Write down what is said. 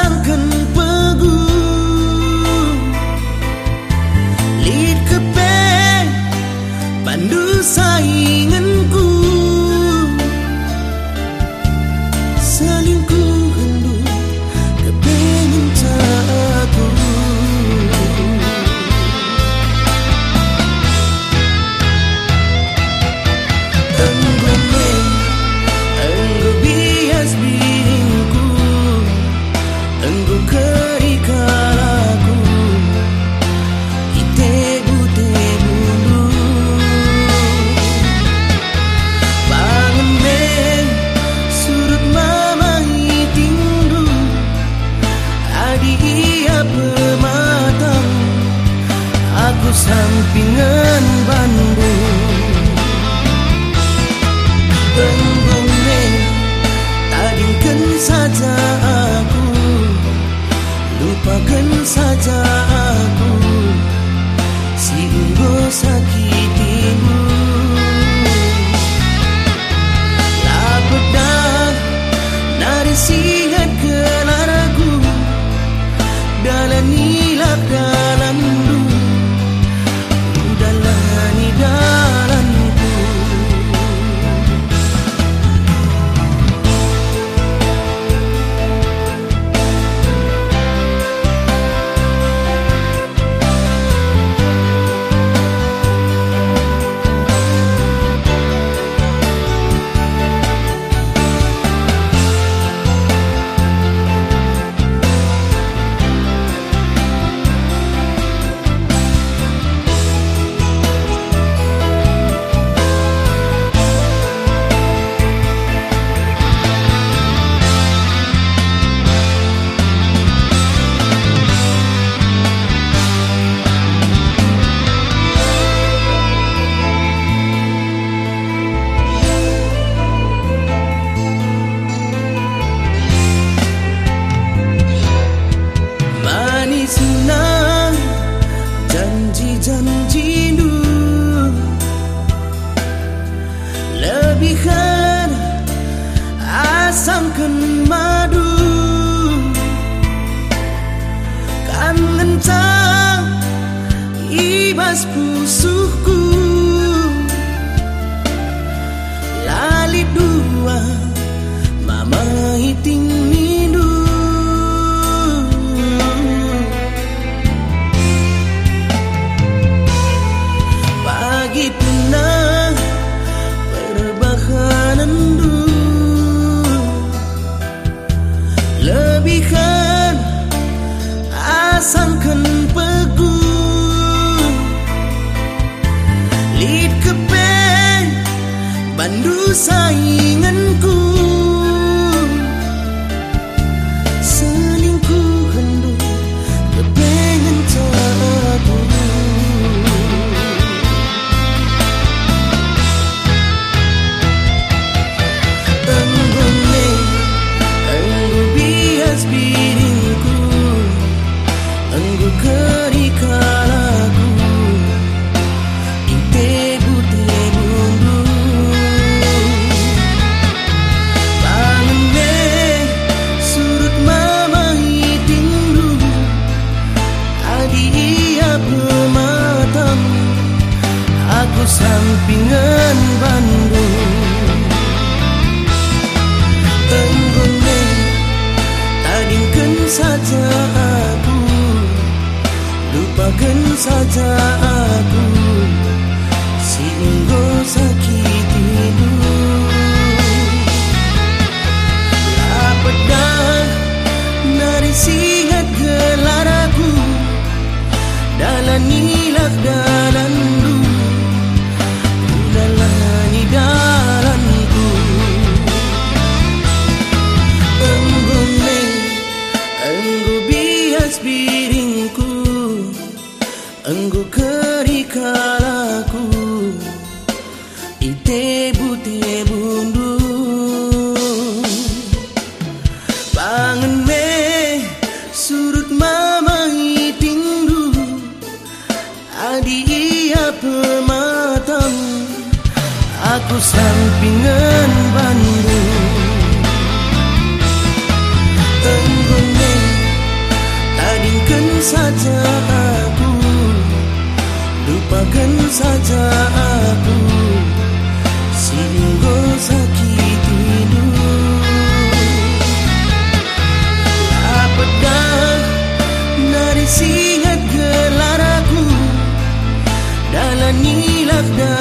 sangken pegu. Lid kepe Pandu sainganku. Selingkuh hendu Kepengen aku Just like. Ibas pusuhku Lali dua mama hiting mindu. Pagi punah perbakanan dulu lebihan asangkan bandu sainganku Bangun me iya sampingan Bandung Tenggone Tadingkan saja aku. Lupakan saja have done.